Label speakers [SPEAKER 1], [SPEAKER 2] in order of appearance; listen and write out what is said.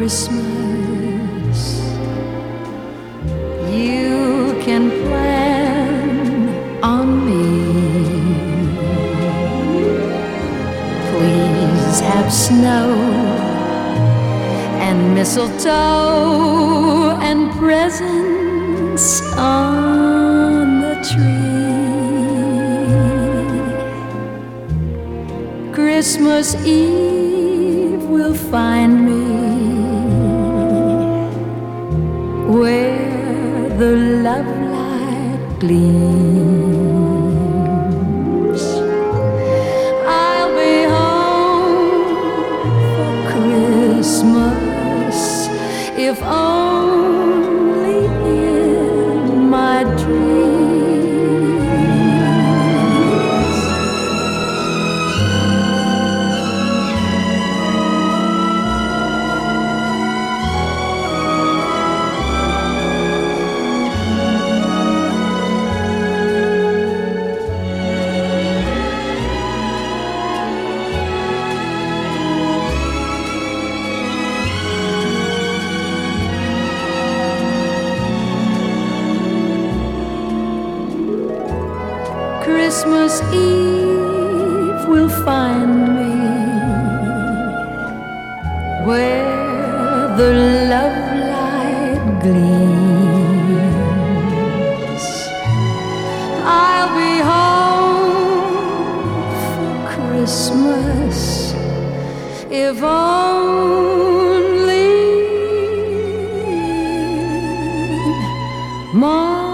[SPEAKER 1] Christmas, you can plan on me. Please have snow and mistletoe and presents on the tree. Christmas Eve will find me love light gleams. I'll be home for Christmas if only Christmas Eve will find me where the love light gleams. I'll be home for Christmas if only. My